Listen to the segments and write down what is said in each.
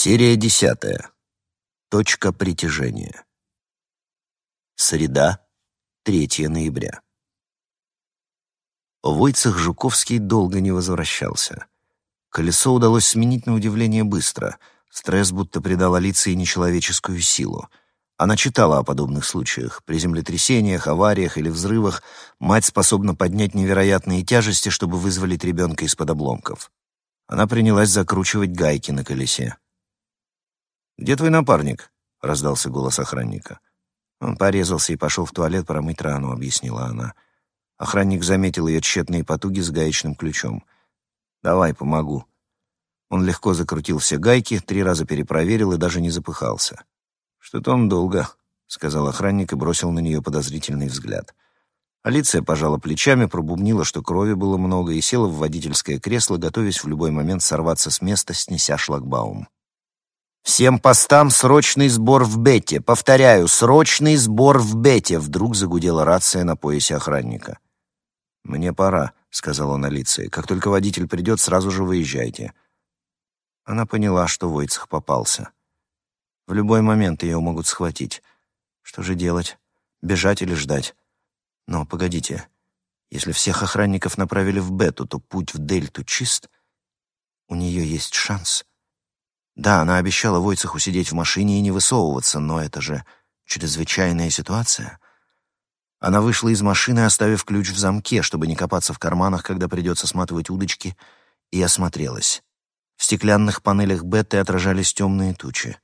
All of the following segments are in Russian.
Серия десятая. Точка притяжения. Среда, 3 ноября. Войцех Жуковский долго не возвращался. Колесо удалось сменить на удивление быстро. Стресс будто придал Алиции нечеловеческую силу. Она читала о подобных случаях. При землетрясениях, авариях или взрывах мать способна поднять невероятные тяжести, чтобы вызволить ребенка из-под обломков. Она принялась закручивать гайки на колесе. «Где твой напарник?» — раздался голос охранника. «Он порезался и пошел в туалет промыть рану», — объяснила она. Охранник заметил ее тщетные потуги с гаечным ключом. «Давай, помогу». Он легко закрутил все гайки, три раза перепроверил и даже не запыхался. «Что-то он долго», — сказал охранник и бросил на нее подозрительный взгляд. Алиция пожала плечами, пробубнила, что крови было много, и села в водительское кресло, готовясь в любой момент сорваться с места, снеся шлагбаум. «Всем постам срочный сбор в Бете! Повторяю, срочный сбор в Бете!» Вдруг загудела рация на поясе охранника. «Мне пора», — сказал он Алиции. «Как только водитель придет, сразу же выезжайте». Она поняла, что Войцех попался. В любой момент ее могут схватить. Что же делать? Бежать или ждать? Но погодите, если всех охранников направили в Бету, то путь в Дельту чист? У нее есть шанс. Да, она обещала Войцеху сидеть в машине и не высовываться, но это же чрезвычайная ситуация. Она вышла из машины, оставив ключ в замке, чтобы не копаться в карманах, когда придется сматывать удочки, и осмотрелась. В стеклянных панелях Бетты отражались темные тучи.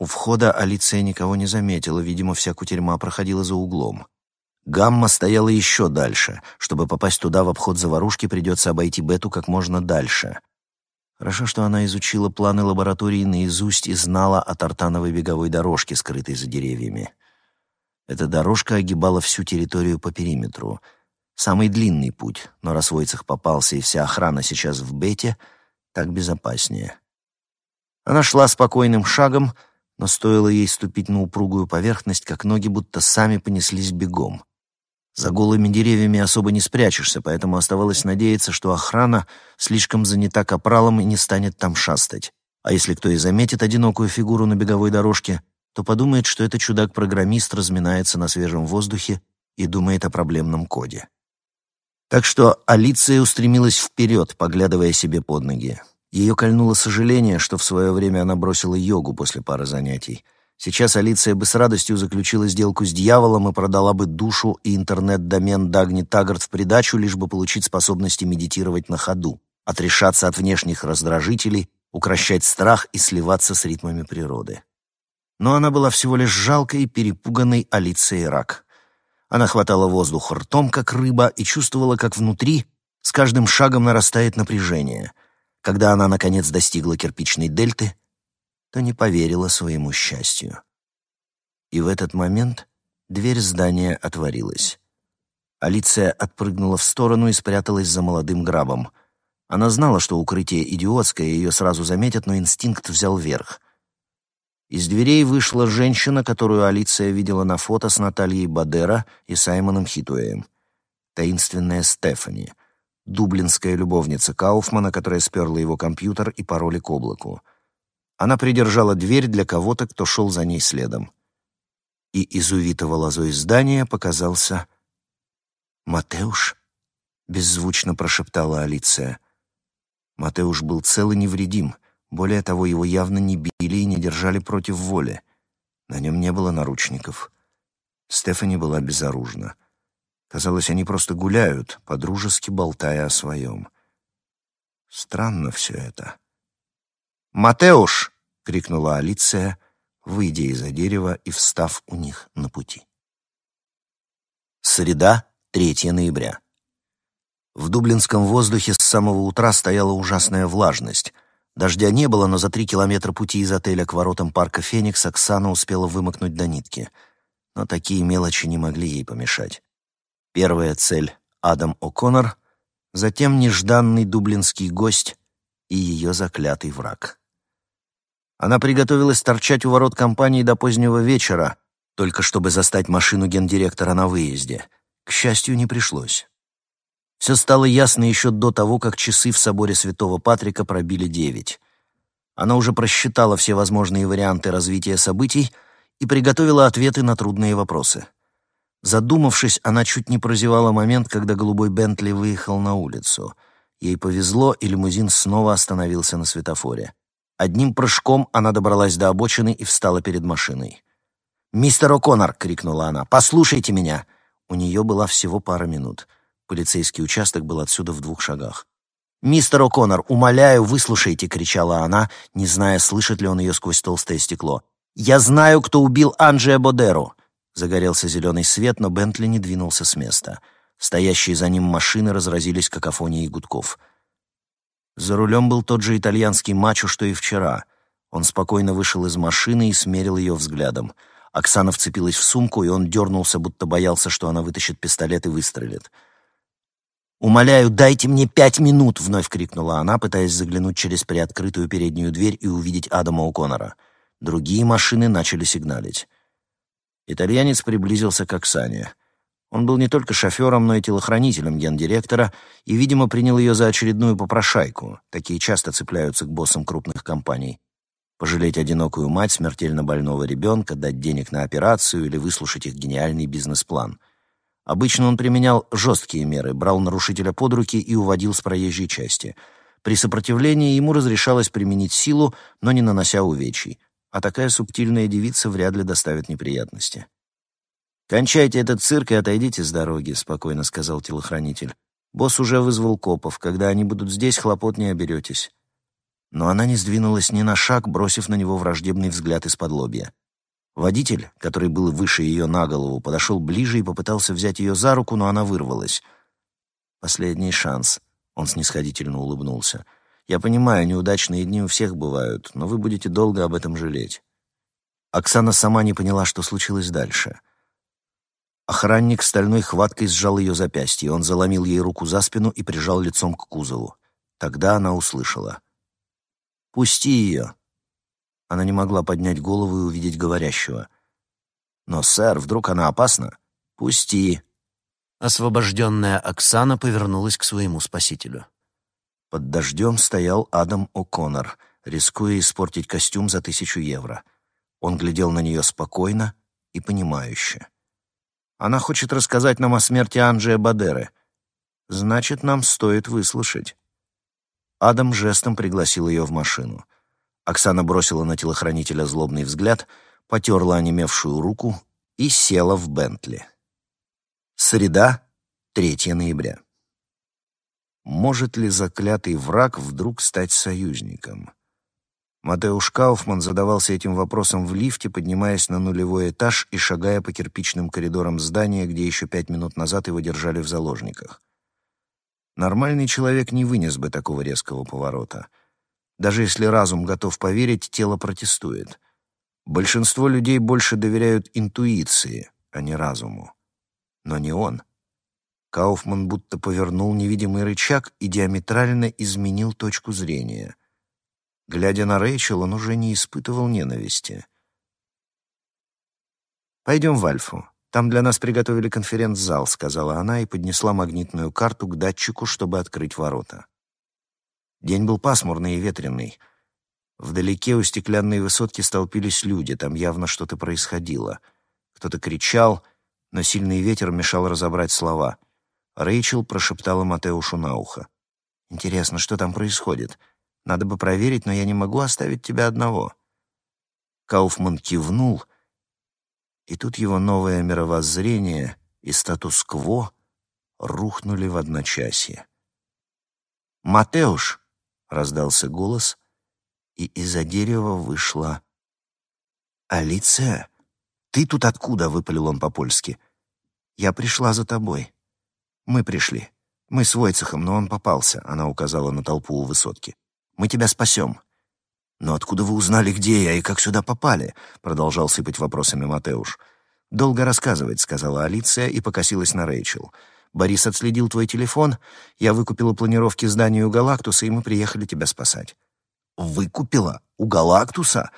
У входа Алиция никого не заметила, видимо, вся кутерьма проходила за углом. Гамма стояла еще дальше. Чтобы попасть туда в обход заварушки, придется обойти Бету как можно дальше — Хорошо, что она изучила планы лаборатории наизусть и знала о тартановой беговой дорожке, скрытой за деревьями. Эта дорожка огибала всю территорию по периметру. Самый длинный путь, но раз Войцех попался и вся охрана сейчас в бете, так безопаснее. Она шла спокойным шагом, но стоило ей ступить на упругую поверхность, как ноги будто сами понеслись бегом. За голыми деревьями особо не спрячешься, поэтому оставалось надеяться, что охрана слишком занята капралом и не станет там шастать. А если кто и заметит одинокую фигуру на беговой дорожке, то подумает, что это чудак-программист разминается на свежем воздухе и думает о проблемном коде. Так что Алиция устремилась вперед, поглядывая себе под ноги. Ее кольнуло сожаление, что в свое время она бросила йогу после пары занятий. Сейчас Алиция бы с радостью заключила сделку с дьяволом и продала бы душу и интернет-домен Дагни Таггарт в придачу, лишь бы получить способности медитировать на ходу, отрешаться от внешних раздражителей, укращать страх и сливаться с ритмами природы. Но она была всего лишь жалкой, перепуганной Алицией Рак. Она хватала воздух ртом, как рыба, и чувствовала, как внутри с каждым шагом нарастает напряжение. Когда она, наконец, достигла кирпичной дельты, то не поверила своему счастью. И в этот момент дверь здания отворилась. Алиция отпрыгнула в сторону и спряталась за молодым грабом. Она знала, что укрытие идиотское, ее сразу заметят, но инстинкт взял верх. Из дверей вышла женщина, которую Алиция видела на фото с Натальей Бадера и Саймоном Хитуэем. Таинственная Стефани, дублинская любовница Кауфмана, которая сперла его компьютер и пароли к облаку. Она придержала дверь для кого-то, кто шел за ней следом. И из увитого лозой здания показался «Матеуш?» — беззвучно прошептала Алиция. Матеуш был цел и невредим. Более того, его явно не били и не держали против воли. На нем не было наручников. Стефани была безоружна. Казалось, они просто гуляют, подружески болтая о своем. Странно все это. «Матеуш!» — крикнула Алиция, выйдя из-за дерева и встав у них на пути. Среда, 3 ноября. В дублинском воздухе с самого утра стояла ужасная влажность. Дождя не было, но за три километра пути из отеля к воротам парка «Феникс» Оксана успела вымокнуть до нитки. Но такие мелочи не могли ей помешать. Первая цель — Адам О'Коннор, затем нежданный дублинский гость и ее заклятый враг. Она приготовилась торчать у ворот компании до позднего вечера, только чтобы застать машину гендиректора на выезде. К счастью, не пришлось. Все стало ясно еще до того, как часы в соборе Святого Патрика пробили девять. Она уже просчитала все возможные варианты развития событий и приготовила ответы на трудные вопросы. Задумавшись, она чуть не прозевала момент, когда голубой Бентли выехал на улицу. Ей повезло, и лимузин снова остановился на светофоре. Одним прыжком она добралась до обочины и встала перед машиной. «Мистер О'Коннор!» — крикнула она. «Послушайте меня!» У нее была всего пара минут. Полицейский участок был отсюда в двух шагах. «Мистер О'Коннор, умоляю, выслушайте!» — кричала она, не зная, слышит ли он ее сквозь толстое стекло. «Я знаю, кто убил Анджия Бодеру!» Загорелся зеленый свет, но Бентли не двинулся с места. Стоящие за ним машины разразились какофонией гудков. За рулем был тот же итальянский мачо, что и вчера. Он спокойно вышел из машины и смерил ее взглядом. Оксана вцепилась в сумку, и он дернулся, будто боялся, что она вытащит пистолет и выстрелит. «Умоляю, дайте мне пять минут!» — вновь крикнула она, пытаясь заглянуть через приоткрытую переднюю дверь и увидеть Адама О'Коннора. Другие машины начали сигналить. Итальянец приблизился к Оксане. Он был не только шофером, но и телохранителем гендиректора и, видимо, принял ее за очередную попрошайку. Такие часто цепляются к боссам крупных компаний. Пожалеть одинокую мать смертельно больного ребенка, дать денег на операцию или выслушать их гениальный бизнес-план — Обычно он применял жесткие меры, брал нарушителя под руки и уводил с проезжей части. При сопротивлении ему разрешалось применить силу, но не нанося увечий. А такая субтильная девица вряд ли доставит неприятности. «Кончайте этот цирк и отойдите с дороги», — спокойно сказал телохранитель. «Босс уже вызвал копов. Когда они будут здесь, хлопот не оберетесь». Но она не сдвинулась ни на шаг, бросив на него враждебный взгляд из-под лобья. Водитель, который был выше ее на голову, подошел ближе и попытался взять ее за руку, но она вырвалась. «Последний шанс», — он снисходительно улыбнулся. «Я понимаю, неудачные дни у всех бывают, но вы будете долго об этом жалеть». Оксана сама не поняла, что случилось дальше. Охранник стальной хваткой сжал ее запястье, он заломил ей руку за спину и прижал лицом к кузову. Тогда она услышала. «Пусти ее!» Она не могла поднять голову и увидеть говорящего. «Но, сэр, вдруг она опасна? Пусти!» Освобожденная Оксана повернулась к своему спасителю. Под дождем стоял Адам О'Коннор, рискуя испортить костюм за тысячу евро. Он глядел на нее спокойно и понимающе. «Она хочет рассказать нам о смерти Анджия Бадеры. Значит, нам стоит выслушать». Адам жестом пригласил ее в машину. Оксана бросила на телохранителя злобный взгляд, потерла онемевшую руку и села в Бентли. Среда, 3 ноября. Может ли заклятый враг вдруг стать союзником? Матеуш Кауфман задавался этим вопросом в лифте, поднимаясь на нулевой этаж и шагая по кирпичным коридорам здания, где еще пять минут назад его держали в заложниках. Нормальный человек не вынес бы такого резкого поворота — даже если разум готов поверить, тело протестует. Большинство людей больше доверяют интуиции, а не разуму. Но не он. Кауфман будто повернул невидимый рычаг и диаметрально изменил точку зрения. Глядя на Рэйчел, он уже не испытывал ненависти. «Пойдем в Альфу. Там для нас приготовили конференц-зал», — сказала она и поднесла магнитную карту к датчику, чтобы открыть ворота. День был пасмурный и ветреный. Вдалеке у стеклянной высотки столпились люди, там явно что-то происходило. Кто-то кричал, но сильный ветер мешал разобрать слова. Рэйчел прошептала Матеушу на ухо. «Интересно, что там происходит? Надо бы проверить, но я не могу оставить тебя одного». Кауфман кивнул, и тут его новое мировоззрение и статус-кво рухнули в одночасье. «Матеуш!» раздался голос, и из-за дерева вышла Алиция. «Ты тут откуда?» — выпалил он по-польски. «Я пришла за тобой. Мы пришли. Мы с Войцехом, но он попался», — она указала на толпу у высотки. «Мы тебя спасем». «Но откуда вы узнали, где я и как сюда попали?» — продолжал сыпать вопросами Матеуш. «Долго рассказывать», — сказала Алиция и покосилась на Рэйчел. Борис отследил твой телефон, я выкупила планировки зданию Галактуса, и мы приехали тебя спасать». «Выкупила? У Галактуса?»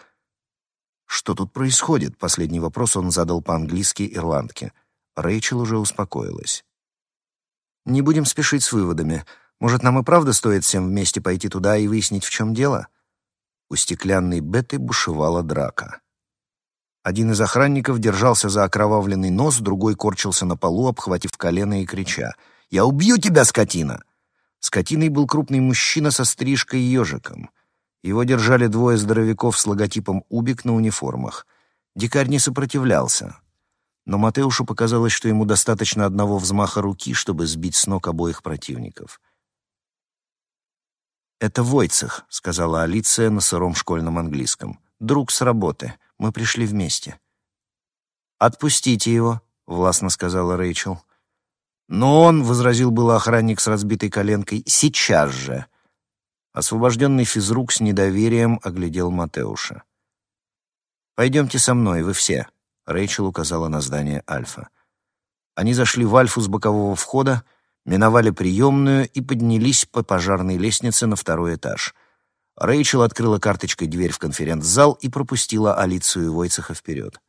«Что тут происходит?» — последний вопрос он задал по-английски ирландке. Рэйчел уже успокоилась. «Не будем спешить с выводами. Может, нам и правда стоит всем вместе пойти туда и выяснить, в чем дело?» У стеклянной беты бушевала драка. Один из охранников держался за окровавленный нос, другой корчился на полу, обхватив колено и крича. «Я убью тебя, скотина!» Скотиной был крупный мужчина со стрижкой ежиком. Его держали двое здоровяков с логотипом «Убик» на униформах. Дикарь не сопротивлялся. Но Матеушу показалось, что ему достаточно одного взмаха руки, чтобы сбить с ног обоих противников. «Это Войцех», — сказала Алиция на сыром школьном английском. «Друг с работы. Мы пришли вместе». «Отпустите его», — властно сказала Рэйчел. «Но он», — возразил было охранник с разбитой коленкой, — «сейчас же». Освобожденный физрук с недоверием оглядел Матеуша. «Пойдемте со мной, вы все», — Рэйчел указала на здание Альфа. Они зашли в Альфу с бокового входа, миновали приемную и поднялись по пожарной лестнице на второй этаж. Рэйчел открыла карточкой дверь в конференц-зал и пропустила Алицию Войцеха вперед.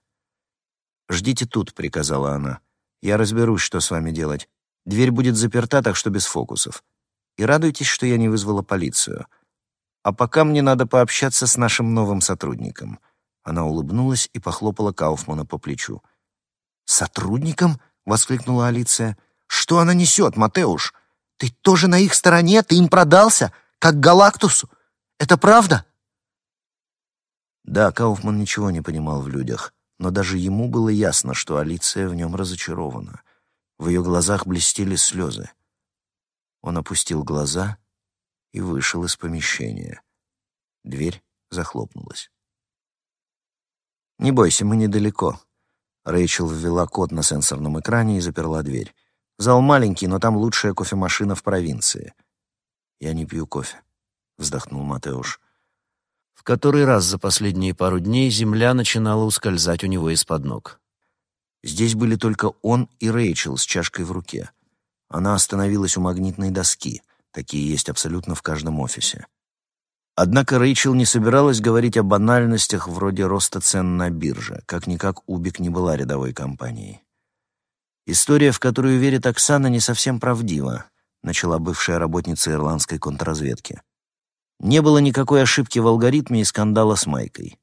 «Ждите тут», — приказала она. «Я разберусь, что с вами делать. Дверь будет заперта, так что без фокусов. И радуйтесь, что я не вызвала полицию. А пока мне надо пообщаться с нашим новым сотрудником». Она улыбнулась и похлопала Кауфмана по плечу. «Сотрудником?» — воскликнула Алиция. «Что она несет, Матеуш? Ты тоже на их стороне? Ты им продался? Как Галактусу? Это правда?» Да, Кауфман ничего не понимал в людях, но даже ему было ясно, что Алиция в нем разочарована. В ее глазах блестели слезы. Он опустил глаза и вышел из помещения. Дверь захлопнулась. «Не бойся, мы недалеко». Рэйчел ввела код на сенсорном экране и заперла дверь. Зал маленький, но там лучшая кофемашина в провинции. Я не пью кофе, вздохнул Матеуш. В который раз за последние пару дней земля начинала ускользать у него из-под ног. Здесь были только он и Рэйчел с чашкой в руке. Она остановилась у магнитной доски. Такие есть абсолютно в каждом офисе. Однако Рэйчел не собиралась говорить о банальностях вроде роста цен на бирже. Как-никак Убик не была рядовой компанией. История, в которую верит Оксана, не совсем правдива, начала бывшая работница ирландской контрразведки. Не было никакой ошибки в алгоритме и скандала с Майкой.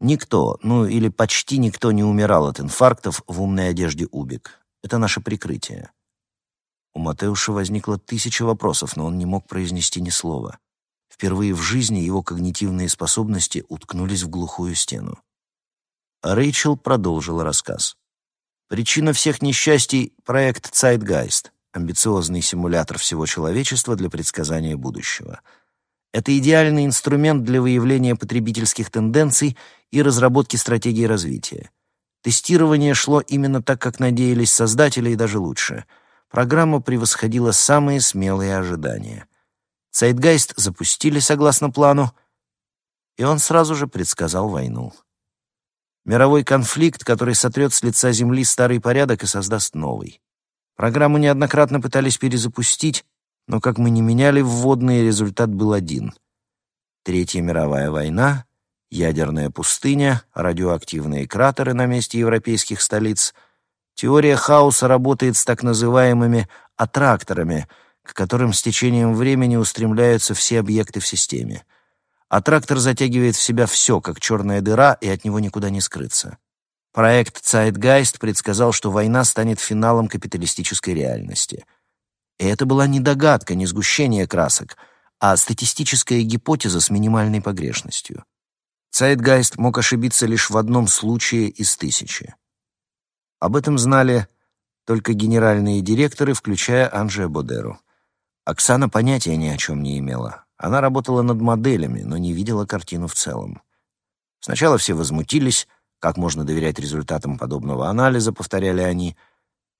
Никто, ну или почти никто не умирал от инфарктов в умной одежде Убик. Это наше прикрытие. У Матеуша возникло тысяча вопросов, но он не мог произнести ни слова. Впервые в жизни его когнитивные способности уткнулись в глухую стену. А Рэйчел продолжила рассказ. Причина всех несчастий — проект Zeitgeist, амбициозный симулятор всего человечества для предсказания будущего. Это идеальный инструмент для выявления потребительских тенденций и разработки стратегии развития. Тестирование шло именно так, как надеялись создатели, и даже лучше. Программа превосходила самые смелые ожидания. Zeitgeist запустили согласно плану, и он сразу же предсказал войну. Мировой конфликт, который сотрет с лица Земли старый порядок и создаст новый. Программу неоднократно пытались перезапустить, но как мы не меняли вводные, результат был один. Третья мировая война, ядерная пустыня, радиоактивные кратеры на месте европейских столиц. Теория хаоса работает с так называемыми аттракторами, к которым с течением времени устремляются все объекты в системе а трактор затягивает в себя все, как черная дыра, и от него никуда не скрыться. Проект Zeitgeist предсказал, что война станет финалом капиталистической реальности. И это была не догадка, не сгущение красок, а статистическая гипотеза с минимальной погрешностью. Zeitgeist мог ошибиться лишь в одном случае из тысячи. Об этом знали только генеральные директоры, включая Анжея Бодеру. Оксана понятия ни о чем не имела. Она работала над моделями, но не видела картину в целом. Сначала все возмутились, как можно доверять результатам подобного анализа, повторяли они.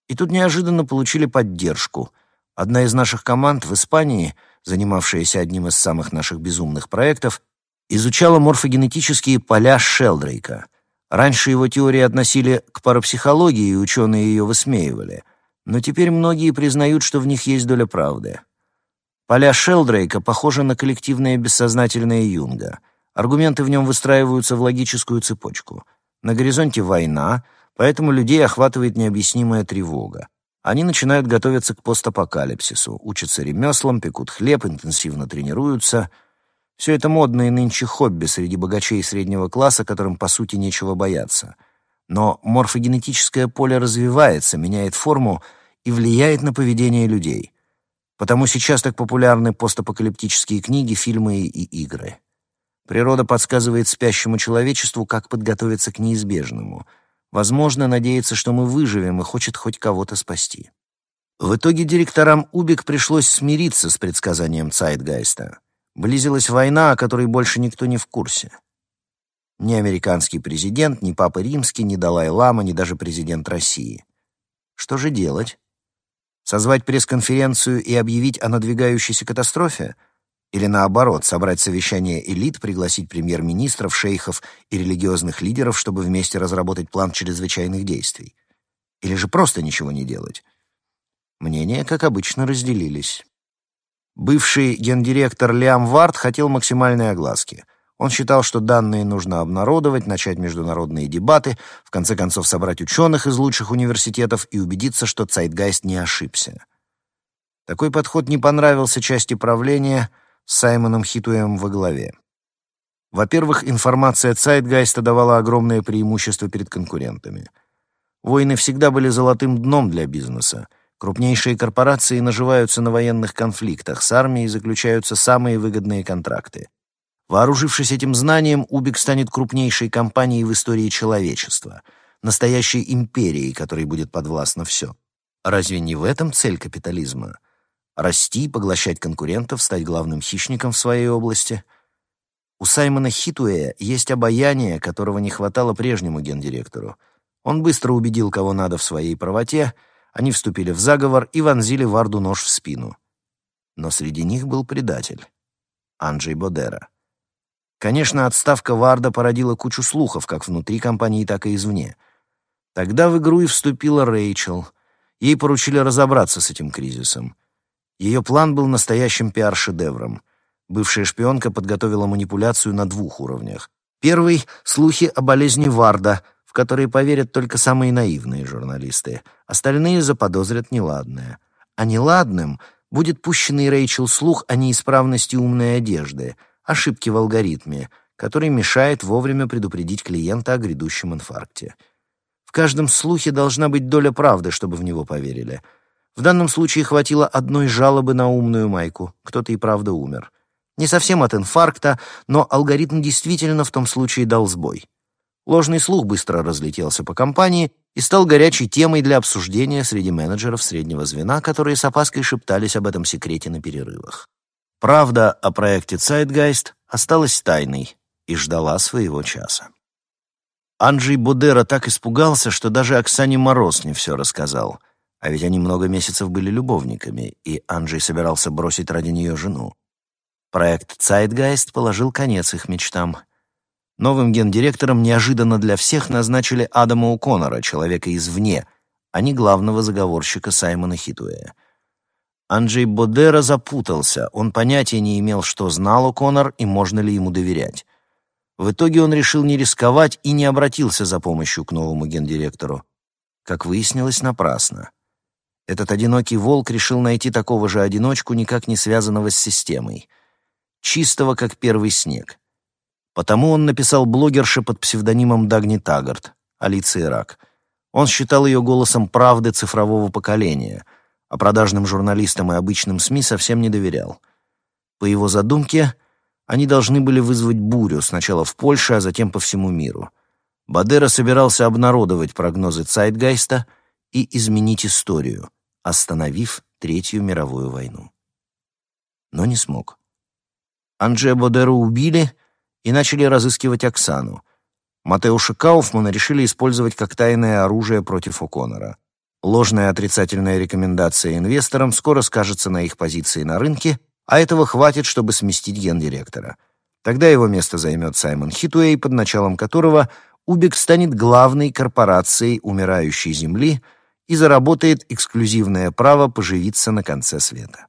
И тут неожиданно получили поддержку. Одна из наших команд в Испании, занимавшаяся одним из самых наших безумных проектов, изучала морфогенетические поля Шелдрейка. Раньше его теории относили к парапсихологии, и ученые ее высмеивали. Но теперь многие признают, что в них есть доля правды. Поля Шелдрейка похожи на коллективное бессознательное Юнга. Аргументы в нем выстраиваются в логическую цепочку. На горизонте война, поэтому людей охватывает необъяснимая тревога. Они начинают готовиться к постапокалипсису, учатся ремеслам, пекут хлеб, интенсивно тренируются. Все это модные нынче хобби среди богачей среднего класса, которым, по сути, нечего бояться. Но морфогенетическое поле развивается, меняет форму и влияет на поведение людей. Потому сейчас так популярны постапокалиптические книги, фильмы и игры. Природа подсказывает спящему человечеству, как подготовиться к неизбежному. Возможно, надеется, что мы выживем и хочет хоть кого-то спасти. В итоге директорам Убик пришлось смириться с предсказанием Цайтгайста. Близилась война, о которой больше никто не в курсе. Ни американский президент, ни Папа Римский, ни Далай-Лама, ни даже президент России. Что же делать? Созвать пресс-конференцию и объявить о надвигающейся катастрофе? Или наоборот, собрать совещание элит, пригласить премьер-министров, шейхов и религиозных лидеров, чтобы вместе разработать план чрезвычайных действий? Или же просто ничего не делать? Мнения, как обычно, разделились. Бывший гендиректор Лиам Вард хотел максимальной огласки. Он считал, что данные нужно обнародовать, начать международные дебаты, в конце концов собрать ученых из лучших университетов и убедиться, что Цайтгайст не ошибся. Такой подход не понравился части правления с Саймоном Хитуем во главе. Во-первых, информация Цайтгайста давала огромное преимущество перед конкурентами. Войны всегда были золотым дном для бизнеса — Крупнейшие корпорации наживаются на военных конфликтах, с армией заключаются самые выгодные контракты. Вооружившись этим знанием, Убик станет крупнейшей компанией в истории человечества, настоящей империей, которой будет подвластно все. Разве не в этом цель капитализма? Расти, поглощать конкурентов, стать главным хищником в своей области? У Саймона Хитуэя есть обаяние, которого не хватало прежнему гендиректору. Он быстро убедил кого надо в своей правоте — они вступили в заговор и вонзили Варду нож в спину. Но среди них был предатель — Анджей Бодера. Конечно, отставка Варда породила кучу слухов, как внутри компании, так и извне. Тогда в игру и вступила Рэйчел. Ей поручили разобраться с этим кризисом. Ее план был настоящим пиар-шедевром. Бывшая шпионка подготовила манипуляцию на двух уровнях. Первый — слухи о болезни Варда — в которые поверят только самые наивные журналисты. Остальные заподозрят неладное. А неладным будет пущенный Рэйчел слух о неисправности умной одежды, ошибке в алгоритме, который мешает вовремя предупредить клиента о грядущем инфаркте. В каждом слухе должна быть доля правды, чтобы в него поверили. В данном случае хватило одной жалобы на умную майку. Кто-то и правда умер. Не совсем от инфаркта, но алгоритм действительно в том случае дал сбой. Ложный слух быстро разлетелся по компании и стал горячей темой для обсуждения среди менеджеров среднего звена, которые с опаской шептались об этом секрете на перерывах. Правда о проекте Zeitgeist осталась тайной и ждала своего часа. Анджей Будера так испугался, что даже Оксане Мороз не все рассказал. А ведь они много месяцев были любовниками, и Анджей собирался бросить ради нее жену. Проект Zeitgeist положил конец их мечтам, Новым гендиректором неожиданно для всех назначили Адама О'Коннора, человека извне, а не главного заговорщика Саймона Хитуэя. Анджей Бодера запутался, он понятия не имел, что знал О'Коннор и можно ли ему доверять. В итоге он решил не рисковать и не обратился за помощью к новому гендиректору. Как выяснилось, напрасно. Этот одинокий волк решил найти такого же одиночку, никак не связанного с системой. Чистого, как первый снег. Потому он написал блогерше под псевдонимом Дагни Таггарт, Алиции Рак. Он считал ее голосом правды цифрового поколения, а продажным журналистам и обычным СМИ совсем не доверял. По его задумке, они должны были вызвать бурю сначала в Польше, а затем по всему миру. Бадера собирался обнародовать прогнозы Цайтгайста и изменить историю, остановив Третью мировую войну. Но не смог. Анджея Бадеру убили — и начали разыскивать Оксану. Матеуша Кауфмана решили использовать как тайное оружие против О'Коннора. Ложная отрицательная рекомендация инвесторам скоро скажется на их позиции на рынке, а этого хватит, чтобы сместить гендиректора. Тогда его место займет Саймон Хитуэй, под началом которого Убик станет главной корпорацией умирающей Земли и заработает эксклюзивное право поживиться на конце света.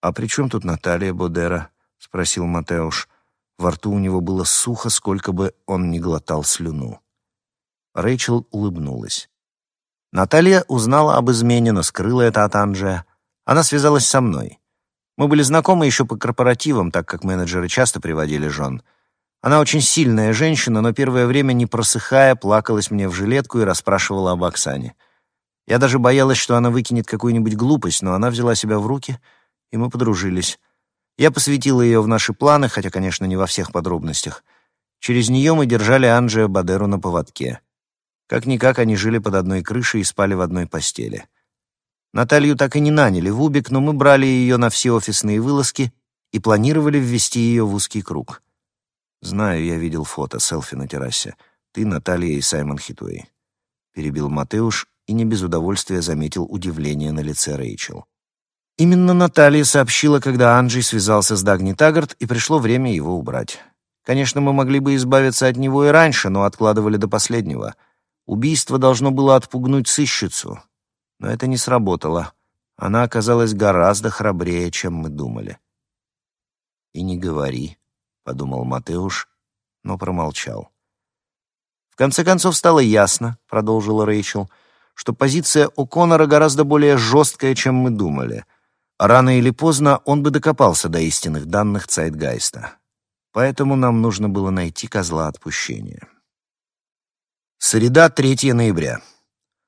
«А при чем тут Наталья Бодера?» — спросил Матеуш. Во рту у него было сухо, сколько бы он ни глотал слюну. Рэйчел улыбнулась. Наталья узнала об измене, но скрыла это от Анджея. Она связалась со мной. Мы были знакомы еще по корпоративам, так как менеджеры часто приводили жен. Она очень сильная женщина, но первое время, не просыхая, плакалась мне в жилетку и расспрашивала об Оксане. Я даже боялась, что она выкинет какую-нибудь глупость, но она взяла себя в руки, и мы подружились. Я посвятила ее в наши планы, хотя, конечно, не во всех подробностях. Через нее мы держали Анджио Бадеру на поводке. Как-никак они жили под одной крышей и спали в одной постели. Наталью так и не наняли в Убик, но мы брали ее на все офисные вылазки и планировали ввести ее в узкий круг. Знаю, я видел фото, селфи на террасе. Ты, Наталья и Саймон Хитуэй. Перебил Матеуш и не без удовольствия заметил удивление на лице Рэйчел. Именно Наталья сообщила, когда Анджей связался с Дагни Таггарт, и пришло время его убрать. Конечно, мы могли бы избавиться от него и раньше, но откладывали до последнего. Убийство должно было отпугнуть сыщицу. Но это не сработало. Она оказалась гораздо храбрее, чем мы думали. «И не говори», — подумал Матеуш, но промолчал. «В конце концов стало ясно», — продолжила Рэйчел, «что позиция О'Коннора гораздо более жесткая, чем мы думали. Рано или поздно он бы докопался до истинных данных Цайтгайста. Поэтому нам нужно было найти козла отпущения». Среда, 3 ноября.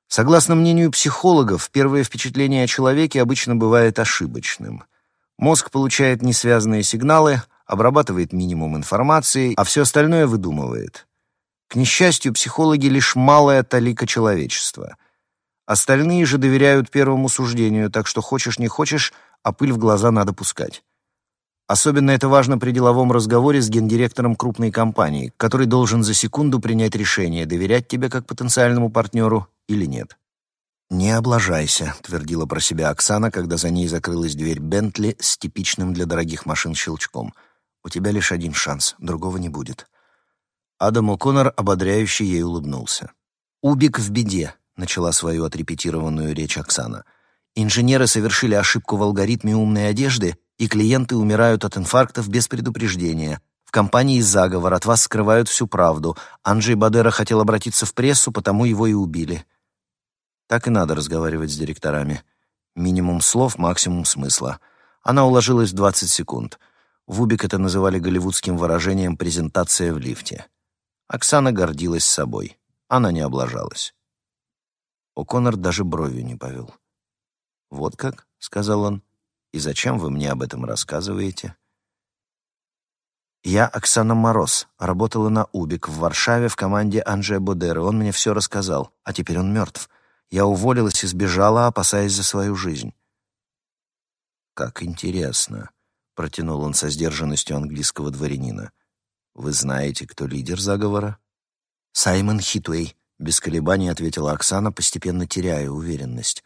Согласно мнению психологов, первое впечатление о человеке обычно бывает ошибочным. Мозг получает несвязанные сигналы, обрабатывает минимум информации, а все остальное выдумывает. К несчастью, психологи лишь малая талика человечества. Остальные же доверяют первому суждению, так что хочешь не хочешь, а пыль в глаза надо пускать. Особенно это важно при деловом разговоре с гендиректором крупной компании, который должен за секунду принять решение, доверять тебе как потенциальному партнеру или нет. «Не облажайся», — твердила про себя Оксана, когда за ней закрылась дверь Бентли с типичным для дорогих машин щелчком. «У тебя лишь один шанс, другого не будет». Адам О'Коннор ободряюще ей улыбнулся. «Убик в беде», — начала свою отрепетированную речь Оксана. «Инженеры совершили ошибку в алгоритме умной одежды, и клиенты умирают от инфарктов без предупреждения. В компании заговор, от вас скрывают всю правду. Анджей Бадера хотел обратиться в прессу, потому его и убили. Так и надо разговаривать с директорами. Минимум слов, максимум смысла. Она уложилась в 20 секунд. В Убик это называли голливудским выражением «презентация в лифте». Оксана гордилась собой. Она не облажалась. О'Коннор даже бровью не повел. «Вот как?» — сказал он. И зачем вы мне об этом рассказываете? Я Оксана Мороз, работала на Убик в Варшаве в команде Анджея Бодеры. Он мне все рассказал, а теперь он мертв. Я уволилась и сбежала, опасаясь за свою жизнь. «Как интересно», — протянул он со сдержанностью английского дворянина. «Вы знаете, кто лидер заговора?» «Саймон Хитуэй», — без колебаний ответила Оксана, постепенно теряя уверенность.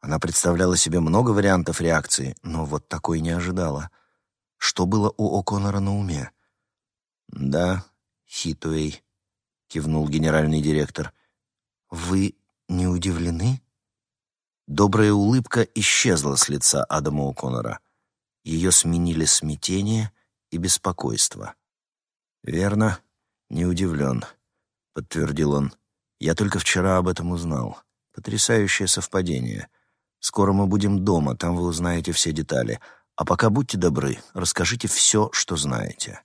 Она представляла себе много вариантов реакции, но вот такой не ожидала. Что было у О'Коннора на уме? «Да, Хитуэй», — кивнул генеральный директор. «Вы не удивлены?» Добрая улыбка исчезла с лица Адама О'Коннора. Ее сменили смятение и беспокойство. «Верно, не удивлен», — подтвердил он. «Я только вчера об этом узнал. Потрясающее совпадение. Скоро мы будем дома, там вы узнаете все детали. А пока будьте добры, расскажите все, что знаете».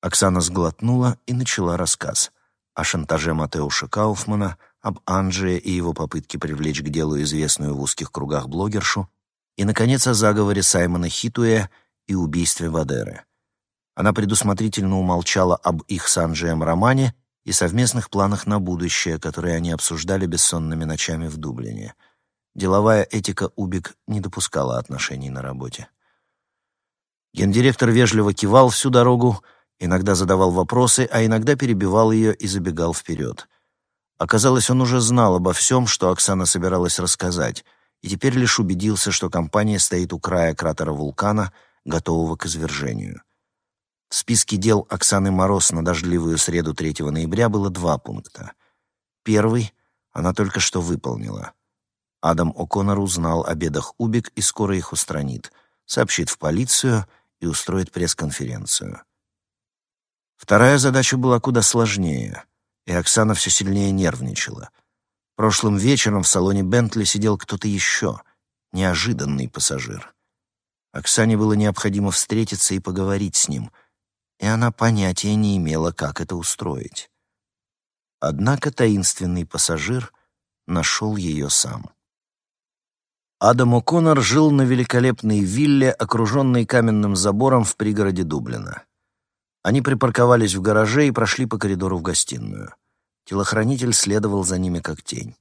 Оксана сглотнула и начала рассказ о шантаже Матеуша Кауфмана, об Анджее и его попытке привлечь к делу известную в узких кругах блогершу, и, наконец, о заговоре Саймона Хитуя и убийстве Вадеры. Она предусмотрительно умолчала об их с Анджеем романе и совместных планах на будущее, которые они обсуждали бессонными ночами в Дублине — Деловая этика Убик не допускала отношений на работе. Гендиректор вежливо кивал всю дорогу, иногда задавал вопросы, а иногда перебивал ее и забегал вперед. Оказалось, он уже знал обо всем, что Оксана собиралась рассказать, и теперь лишь убедился, что компания стоит у края кратера вулкана, готового к извержению. В списке дел Оксаны Мороз на дождливую среду 3 ноября было два пункта. Первый она только что выполнила. Адам О'Коннор узнал о бедах Убик и скоро их устранит, сообщит в полицию и устроит пресс-конференцию. Вторая задача была куда сложнее, и Оксана все сильнее нервничала. Прошлым вечером в салоне Бентли сидел кто-то еще, неожиданный пассажир. Оксане было необходимо встретиться и поговорить с ним, и она понятия не имела, как это устроить. Однако таинственный пассажир нашел ее сам. Адам О'Коннор жил на великолепной вилле, окруженной каменным забором в пригороде Дублина. Они припарковались в гараже и прошли по коридору в гостиную. Телохранитель следовал за ними как тень.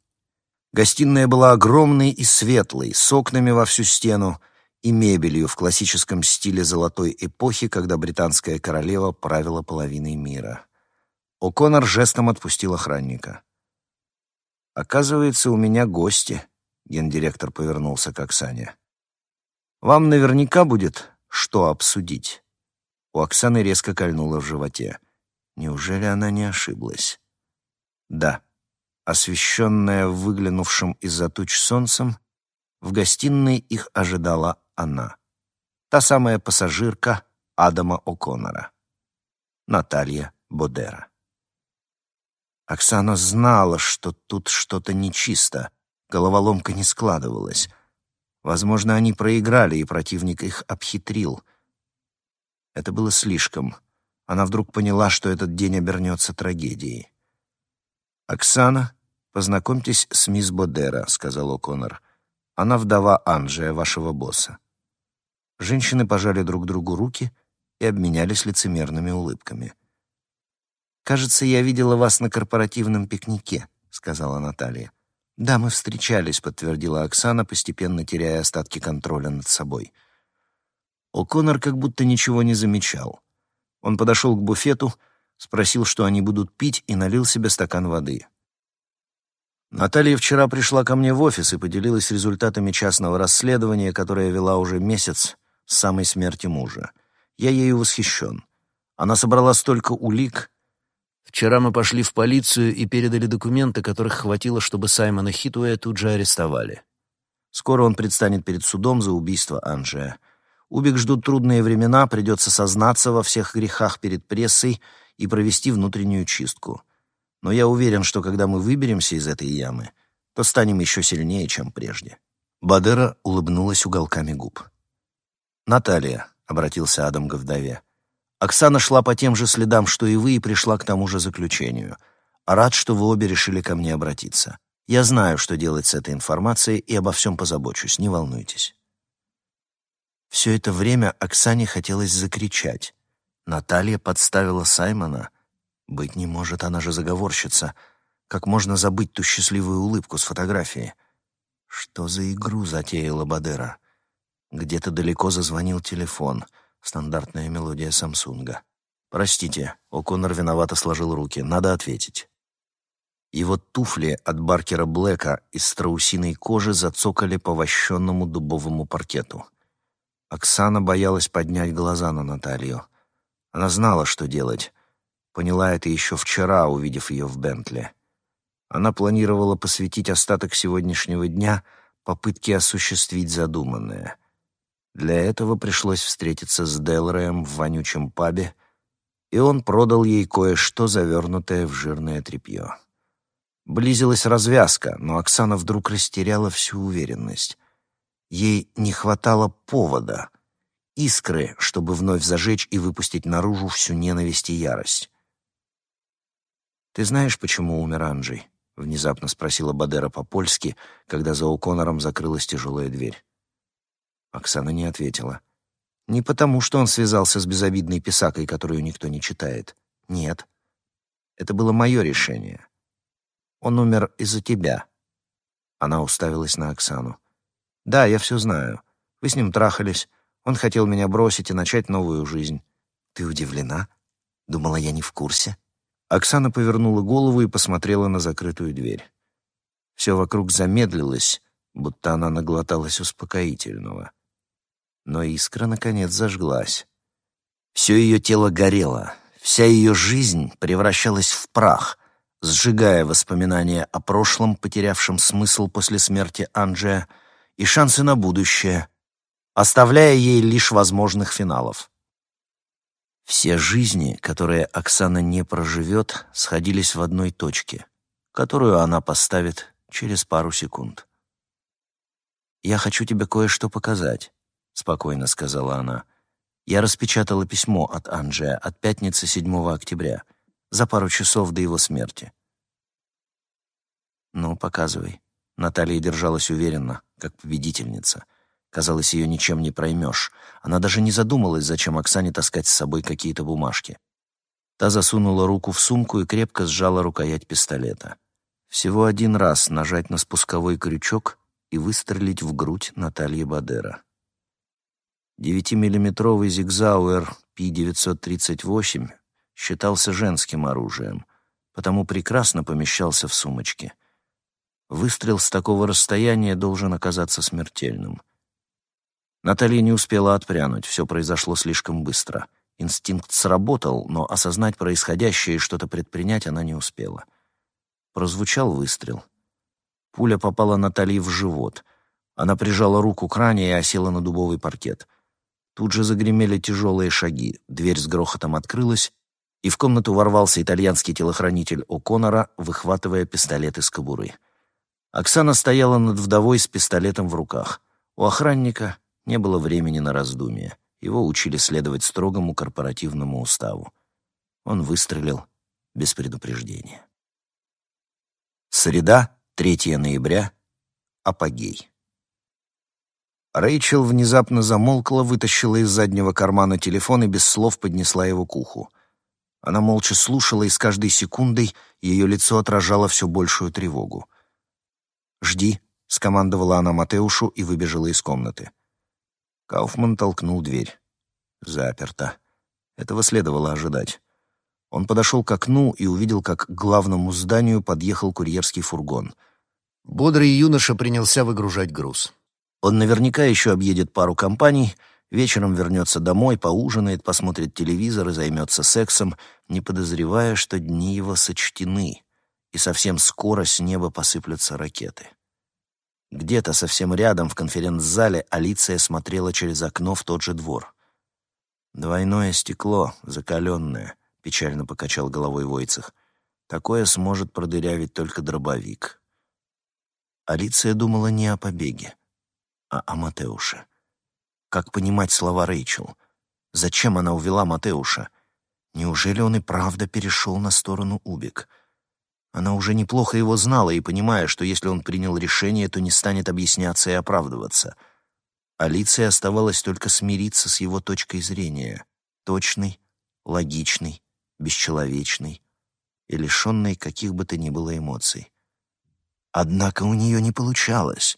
Гостиная была огромной и светлой, с окнами во всю стену и мебелью в классическом стиле золотой эпохи, когда британская королева правила половиной мира. О'Коннор жестом отпустил охранника. «Оказывается, у меня гости», — гендиректор повернулся к Оксане. «Вам наверняка будет что обсудить». У Оксаны резко кольнуло в животе. Неужели она не ошиблась? Да, освещенная выглянувшим из-за туч солнцем, в гостиной их ожидала она. Та самая пассажирка Адама О'Коннора. Наталья Бодера. Оксана знала, что тут что-то нечисто, головоломка не складывалась. Возможно, они проиграли, и противник их обхитрил. Это было слишком. Она вдруг поняла, что этот день обернется трагедией. «Оксана, познакомьтесь с мисс Бодера», — сказал О'Коннор. «Она вдова Анджия, вашего босса». Женщины пожали друг другу руки и обменялись лицемерными улыбками. «Кажется, я видела вас на корпоративном пикнике», — сказала Наталья. «Да, мы встречались», — подтвердила Оксана, постепенно теряя остатки контроля над собой. О'Коннор как будто ничего не замечал. Он подошел к буфету, спросил, что они будут пить, и налил себе стакан воды. Наталья вчера пришла ко мне в офис и поделилась результатами частного расследования, которое вела уже месяц с самой смерти мужа. Я ею восхищен. Она собрала столько улик, Вчера мы пошли в полицию и передали документы, которых хватило, чтобы Саймона Хитуэя тут же арестовали. Скоро он предстанет перед судом за убийство Анджея. Убик ждут трудные времена, придется сознаться во всех грехах перед прессой и провести внутреннюю чистку. Но я уверен, что когда мы выберемся из этой ямы, то станем еще сильнее, чем прежде». Бадера улыбнулась уголками губ. «Наталья», — обратился Адам к вдове, Оксана шла по тем же следам, что и вы, и пришла к тому же заключению. Рад, что вы обе решили ко мне обратиться. Я знаю, что делать с этой информацией, и обо всем позабочусь, не волнуйтесь». Все это время Оксане хотелось закричать. Наталья подставила Саймона. Быть не может, она же заговорщица. Как можно забыть ту счастливую улыбку с фотографии? Что за игру затеяла Бадера? Где-то далеко зазвонил телефон — Стандартная мелодия Самсунга. «Простите», — О'Коннор виновато сложил руки, — «надо ответить». Его туфли от Баркера Блэка из страусиной кожи зацокали по вощенному дубовому паркету. Оксана боялась поднять глаза на Наталью. Она знала, что делать. Поняла это еще вчера, увидев ее в Бентли. Она планировала посвятить остаток сегодняшнего дня попытке осуществить задуманное — для этого пришлось встретиться с Делроем в вонючем пабе, и он продал ей кое-что, завернутое в жирное тряпье. Близилась развязка, но Оксана вдруг растеряла всю уверенность. Ей не хватало повода, искры, чтобы вновь зажечь и выпустить наружу всю ненависть и ярость. «Ты знаешь, почему умер Анджей?» — внезапно спросила Бадера по-польски, когда за О'Коннором закрылась тяжелая дверь. Оксана не ответила. Не потому, что он связался с безобидной писакой, которую никто не читает. Нет. Это было мое решение. Он умер из-за тебя. Она уставилась на Оксану. Да, я все знаю. Вы с ним трахались. Он хотел меня бросить и начать новую жизнь. Ты удивлена? Думала, я не в курсе. Оксана повернула голову и посмотрела на закрытую дверь. Все вокруг замедлилось, будто она наглоталась успокоительного но искра, наконец, зажглась. Все ее тело горело, вся ее жизнь превращалась в прах, сжигая воспоминания о прошлом, потерявшем смысл после смерти Анджия, и шансы на будущее, оставляя ей лишь возможных финалов. Все жизни, которые Оксана не проживет, сходились в одной точке, которую она поставит через пару секунд. «Я хочу тебе кое-что показать», спокойно сказала она. «Я распечатала письмо от Анджея от пятницы 7 октября, за пару часов до его смерти». «Ну, показывай». Наталья держалась уверенно, как победительница. Казалось, ее ничем не проймешь. Она даже не задумалась, зачем Оксане таскать с собой какие-то бумажки. Та засунула руку в сумку и крепко сжала рукоять пистолета. Всего один раз нажать на спусковой крючок и выстрелить в грудь Натальи Бадера. Девятимиллиметровый зигзауэр Пи-938 считался женским оружием, потому прекрасно помещался в сумочке — Выстрел с такого расстояния должен оказаться смертельным. Наталья не успела отпрянуть, все произошло слишком быстро. Инстинкт сработал, но осознать происходящее и что-то предпринять она не успела. Прозвучал выстрел. Пуля попала Наталье в живот. Она прижала руку к ране и осела на дубовый паркет. Тут же загремели тяжелые шаги, дверь с грохотом открылась, и в комнату ворвался итальянский телохранитель О'Коннора, выхватывая пистолет из кобуры. Оксана стояла над вдовой с пистолетом в руках. У охранника не было времени на раздумья. Его учили следовать строгому корпоративному уставу. Он выстрелил без предупреждения. Среда, 3 ноября. Апогей. Рэйчел внезапно замолкла, вытащила из заднего кармана телефон и без слов поднесла его к уху. Она молча слушала, и с каждой секундой ее лицо отражало все большую тревогу. «Жди», — скомандовала она Матеушу и выбежала из комнаты. Кауфман толкнул дверь. Заперто. Этого следовало ожидать. Он подошел к окну и увидел, как к главному зданию подъехал курьерский фургон. Бодрый юноша принялся выгружать груз. Он наверняка еще объедет пару компаний, вечером вернется домой, поужинает, посмотрит телевизор и займется сексом, не подозревая, что дни его сочтены и совсем скоро с неба посыплются ракеты. Где-то совсем рядом в конференц-зале Алиция смотрела через окно в тот же двор. «Двойное стекло, закаленное», — печально покачал головой Войцех. «Такое сможет продырявить только дробовик». Алиция думала не о побеге, а о Матеуше. Как понимать слова Рэйчел? Зачем она увела Матеуша? Неужели он и правда перешел на сторону Убик? Она уже неплохо его знала и, понимая, что если он принял решение, то не станет объясняться и оправдываться. Алиции оставалось только смириться с его точкой зрения. Точной, логичной, бесчеловечной и лишенной каких бы то ни было эмоций. Однако у нее не получалось.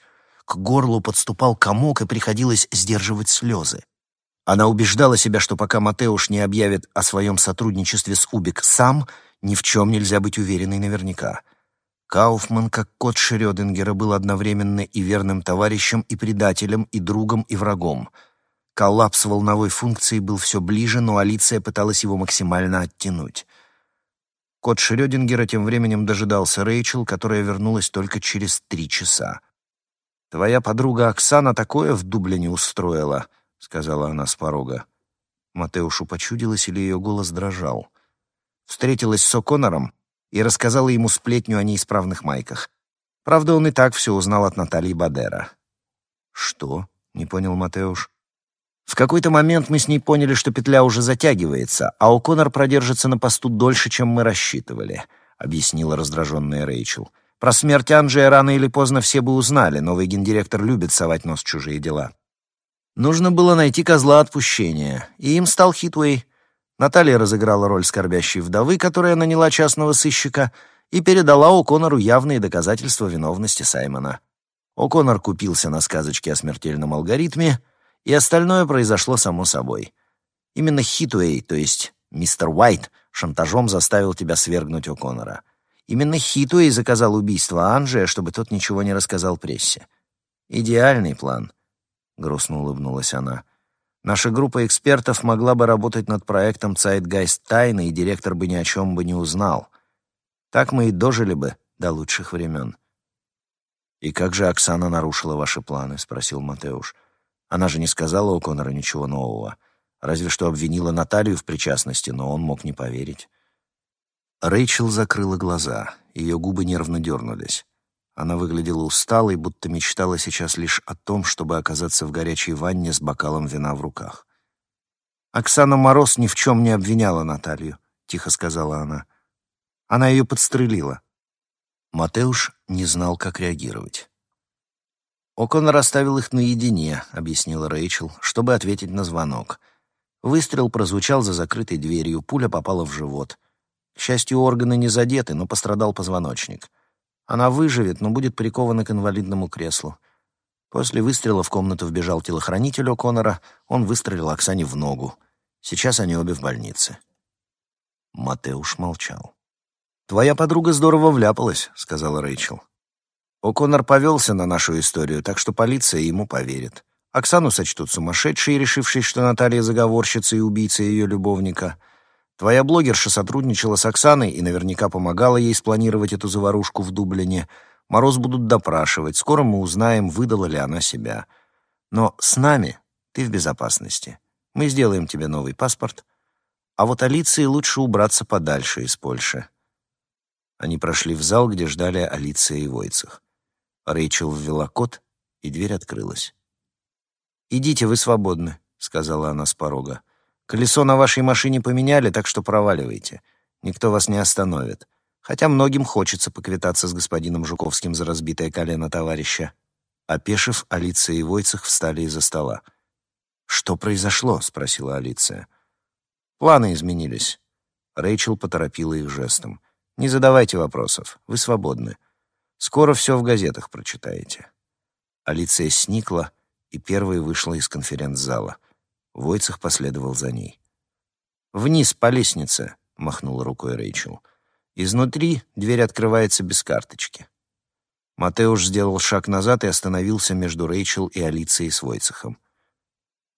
К горлу подступал комок, и приходилось сдерживать слезы. Она убеждала себя, что пока Матеуш не объявит о своем сотрудничестве с Убик сам — ни в чем нельзя быть уверенной наверняка. Кауфман, как кот Шрёдингера, был одновременно и верным товарищем, и предателем, и другом, и врагом. Коллапс волновой функции был все ближе, но Алиция пыталась его максимально оттянуть. Кот Шрёдингера тем временем дожидался Рэйчел, которая вернулась только через три часа. «Твоя подруга Оксана такое в Дублине устроила», — сказала она с порога. Матеушу почудилось, или ее голос дрожал встретилась с О'Коннором и рассказала ему сплетню о неисправных майках. Правда, он и так все узнал от Натальи Бадера. «Что?» — не понял Матеуш. «В какой-то момент мы с ней поняли, что петля уже затягивается, а О'Коннор продержится на посту дольше, чем мы рассчитывали», — объяснила раздраженная Рэйчел. «Про смерть Анджея рано или поздно все бы узнали. Новый гендиректор любит совать нос в чужие дела». Нужно было найти козла отпущения, и им стал Хитвей. Наталья разыграла роль скорбящей вдовы, которая наняла частного сыщика, и передала О'Коннору явные доказательства виновности Саймона. О'Коннор купился на сказочке о смертельном алгоритме, и остальное произошло само собой. Именно Хитуэй, то есть мистер Уайт, шантажом заставил тебя свергнуть О'Коннора. Именно Хитуэй заказал убийство Анджия, чтобы тот ничего не рассказал прессе. «Идеальный план», — грустно улыбнулась она. Наша группа экспертов могла бы работать над проектом «Цайтгайст тайны», и директор бы ни о чем бы не узнал. Так мы и дожили бы до лучших времен. «И как же Оксана нарушила ваши планы?» — спросил Матеуш. «Она же не сказала у Конора ничего нового. Разве что обвинила Наталью в причастности, но он мог не поверить». Рэйчел закрыла глаза. Ее губы нервно дернулись. Она выглядела усталой, будто мечтала сейчас лишь о том, чтобы оказаться в горячей ванне с бокалом вина в руках. «Оксана Мороз ни в чем не обвиняла Наталью», — тихо сказала она. «Она ее подстрелила». Матеуш не знал, как реагировать. «О'Коннор оставил их наедине», — объяснила Рэйчел, чтобы ответить на звонок. Выстрел прозвучал за закрытой дверью, пуля попала в живот. К счастью, органы не задеты, но пострадал позвоночник. Она выживет, но будет прикована к инвалидному креслу. После выстрела в комнату вбежал телохранитель О'Коннора, он выстрелил Оксане в ногу. Сейчас они обе в больнице. Матеуш молчал. «Твоя подруга здорово вляпалась», — сказала Рэйчел. О'Коннор повелся на нашу историю, так что полиция ему поверит. Оксану сочтут сумасшедшей, решившей, что Наталья заговорщица и убийца ее любовника. Твоя блогерша сотрудничала с Оксаной и наверняка помогала ей спланировать эту заварушку в Дублине. Мороз будут допрашивать. Скоро мы узнаем, выдала ли она себя. Но с нами ты в безопасности. Мы сделаем тебе новый паспорт. А вот Алиции лучше убраться подальше из Польши. Они прошли в зал, где ждали Алиция и Войцех. Рэйчел ввела код, и дверь открылась. «Идите, вы свободны», — сказала она с порога. «Колесо на вашей машине поменяли, так что проваливайте. Никто вас не остановит. Хотя многим хочется поквитаться с господином Жуковским за разбитое колено товарища». Опешив, Алиция и Войцех встали из-за стола. «Что произошло?» — спросила Алиция. «Планы изменились». Рэйчел поторопила их жестом. Не задавайте вопросов, вы свободны. Скоро все в газетах прочитаете». Алиция сникла и первой вышла из конференц-зала. Войцех последовал за ней. «Вниз по лестнице», — махнула рукой Рэйчел. «Изнутри дверь открывается без карточки». Матеуш сделал шаг назад и остановился между Рэйчел и Алицией с Войцехом.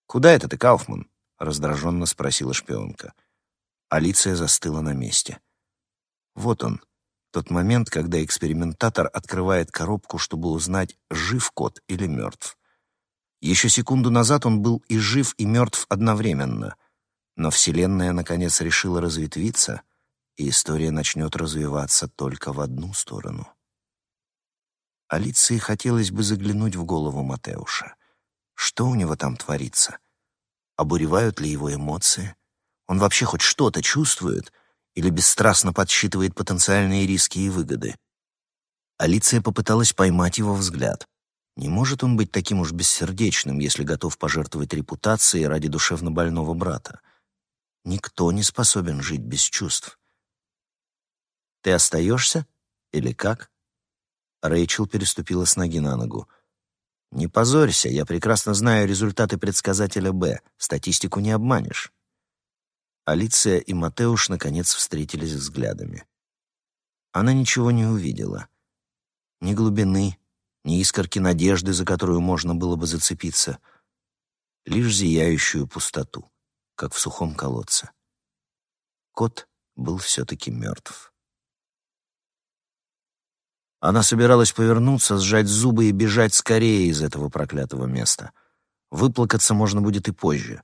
«Куда это ты, Кауфман?» — раздраженно спросила шпионка. Алиция застыла на месте. Вот он, тот момент, когда экспериментатор открывает коробку, чтобы узнать, жив кот или мертв. Еще секунду назад он был и жив, и мертв одновременно. Но Вселенная, наконец, решила разветвиться, и история начнет развиваться только в одну сторону. Алиции хотелось бы заглянуть в голову Матеуша. Что у него там творится? Обуревают ли его эмоции? Он вообще хоть что-то чувствует? или бесстрастно подсчитывает потенциальные риски и выгоды. Алиция попыталась поймать его взгляд. Не может он быть таким уж бессердечным, если готов пожертвовать репутацией ради душевно больного брата. Никто не способен жить без чувств. «Ты остаешься? Или как?» Рэйчел переступила с ноги на ногу. «Не позорься, я прекрасно знаю результаты предсказателя «Б». Статистику не обманешь». Алиция и Матеуш наконец встретились взглядами. Она ничего не увидела. Ни глубины, ни искорки надежды, за которую можно было бы зацепиться. Лишь зияющую пустоту, как в сухом колодце. Кот был все-таки мертв. Она собиралась повернуться, сжать зубы и бежать скорее из этого проклятого места. Выплакаться можно будет и позже.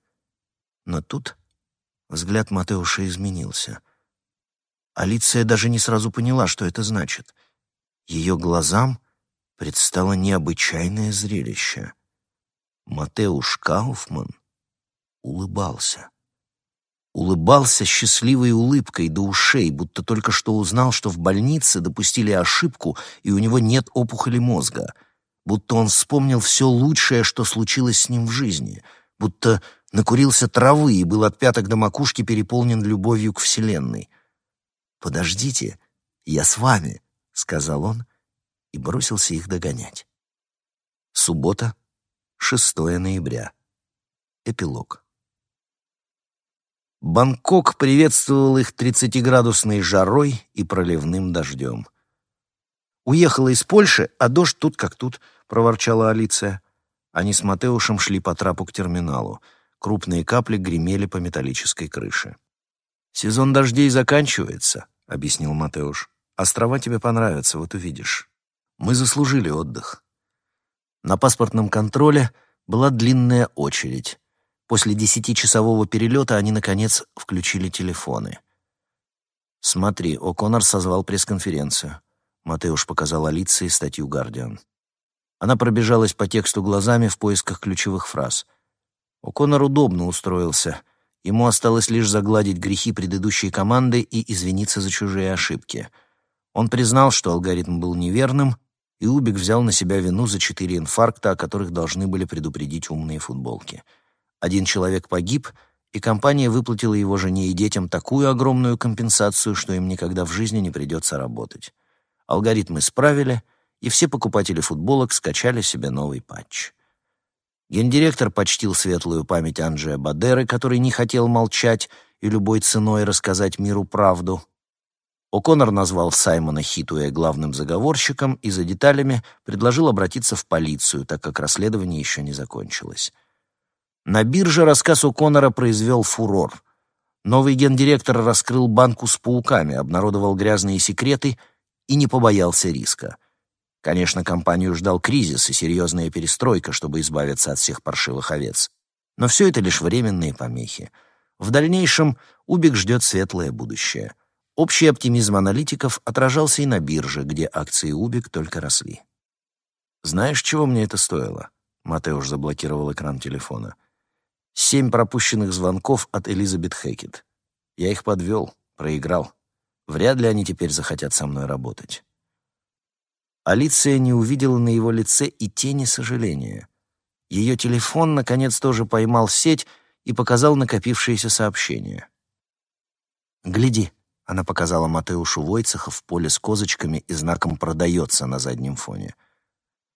Но тут Взгляд Матеуша изменился. Алиция даже не сразу поняла, что это значит. Ее глазам предстало необычайное зрелище. Матеуш Кауфман улыбался. Улыбался счастливой улыбкой до ушей, будто только что узнал, что в больнице допустили ошибку, и у него нет опухоли мозга. Будто он вспомнил все лучшее, что случилось с ним в жизни. Будто накурился травы и был от пяток до макушки переполнен любовью к Вселенной. «Подождите, я с вами», — сказал он и бросился их догонять. Суббота, 6 ноября. Эпилог. Бангкок приветствовал их тридцатиградусной жарой и проливным дождем. «Уехала из Польши, а дождь тут как тут», — проворчала Алиция. Они с Матеушем шли по трапу к терминалу — Крупные капли гремели по металлической крыше. «Сезон дождей заканчивается», — объяснил Матеуш. «Острова тебе понравятся, вот увидишь. Мы заслужили отдых». На паспортном контроле была длинная очередь. После десятичасового перелета они, наконец, включили телефоны. «Смотри, О'Коннор созвал пресс-конференцию. Матеуш показал Алиции статью «Гардиан». Она пробежалась по тексту глазами в поисках ключевых фраз. О'Коннор удобно устроился. Ему осталось лишь загладить грехи предыдущей команды и извиниться за чужие ошибки. Он признал, что алгоритм был неверным, и Убик взял на себя вину за четыре инфаркта, о которых должны были предупредить умные футболки. Один человек погиб, и компания выплатила его жене и детям такую огромную компенсацию, что им никогда в жизни не придется работать. Алгоритм исправили — и все покупатели футболок скачали себе новый патч. Гендиректор почтил светлую память Анджея Бадеры, который не хотел молчать и любой ценой рассказать миру правду. О'Коннор назвал Саймона Хитуэ главным заговорщиком и за деталями предложил обратиться в полицию, так как расследование еще не закончилось. На бирже рассказ О'Коннора произвел фурор. Новый гендиректор раскрыл банку с пауками, обнародовал грязные секреты и не побоялся риска — Конечно, компанию ждал кризис и серьезная перестройка, чтобы избавиться от всех паршивых овец. Но все это лишь временные помехи. В дальнейшем Убик ждет светлое будущее. Общий оптимизм аналитиков отражался и на бирже, где акции Убик только росли. «Знаешь, чего мне это стоило?» Матеуш заблокировал экран телефона. «Семь пропущенных звонков от Элизабет Хекет. Я их подвел, проиграл. Вряд ли они теперь захотят со мной работать». Алиция не увидела на его лице и тени сожаления. Ее телефон, наконец, тоже поймал сеть и показал накопившиеся сообщения. «Гляди», — она показала Матеушу Войцеха в поле с козочками и знаком «продается» на заднем фоне.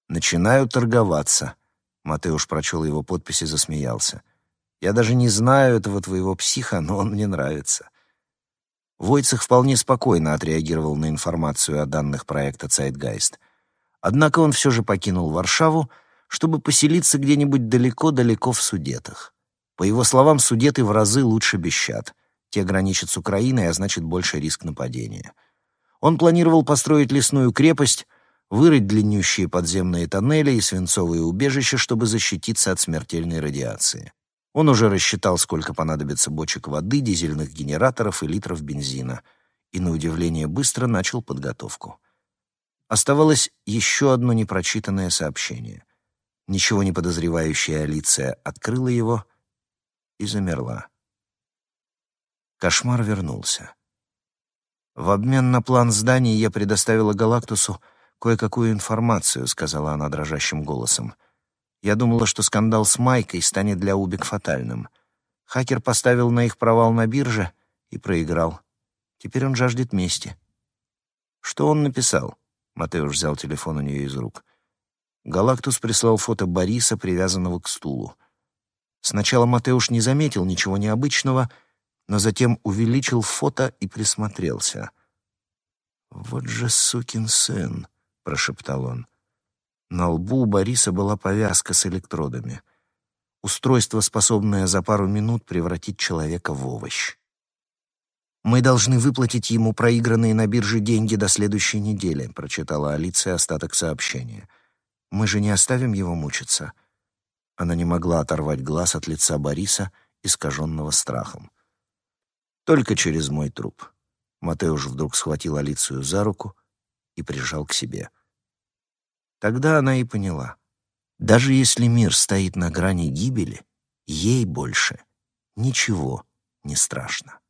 «Начинаю торговаться», — Матеуш прочел его подпись и засмеялся. «Я даже не знаю этого твоего психа, но он мне нравится». Войцех вполне спокойно отреагировал на информацию о данных проекта «Цайтгайст». Однако он все же покинул Варшаву, чтобы поселиться где-нибудь далеко-далеко в Судетах. По его словам, Судеты в разы лучше Бещат. Те граничат с Украиной, а значит, больше риск нападения. Он планировал построить лесную крепость, вырыть длиннющие подземные тоннели и свинцовые убежища, чтобы защититься от смертельной радиации. Он уже рассчитал, сколько понадобится бочек воды, дизельных генераторов и литров бензина, и, на удивление, быстро начал подготовку. Оставалось еще одно непрочитанное сообщение. Ничего не подозревающая Алиция открыла его и замерла. Кошмар вернулся. «В обмен на план здания я предоставила Галактусу кое-какую информацию», — сказала она дрожащим голосом. Я думала, что скандал с Майкой станет для Убик фатальным. Хакер поставил на их провал на бирже и проиграл. Теперь он жаждет мести. Что он написал? Матеуш взял телефон у нее из рук. Галактус прислал фото Бориса, привязанного к стулу. Сначала Матеуш не заметил ничего необычного, но затем увеличил фото и присмотрелся. «Вот же сукин сын!» — прошептал он. На лбу у Бориса была повязка с электродами. Устройство, способное за пару минут превратить человека в овощ. «Мы должны выплатить ему проигранные на бирже деньги до следующей недели», — прочитала Алиция остаток сообщения. «Мы же не оставим его мучиться». Она не могла оторвать глаз от лица Бориса, искаженного страхом. «Только через мой труп». Матеуш вдруг схватил Алицию за руку и прижал к себе. Тогда она и поняла. Даже если мир стоит на грани гибели, ей больше ничего не страшно.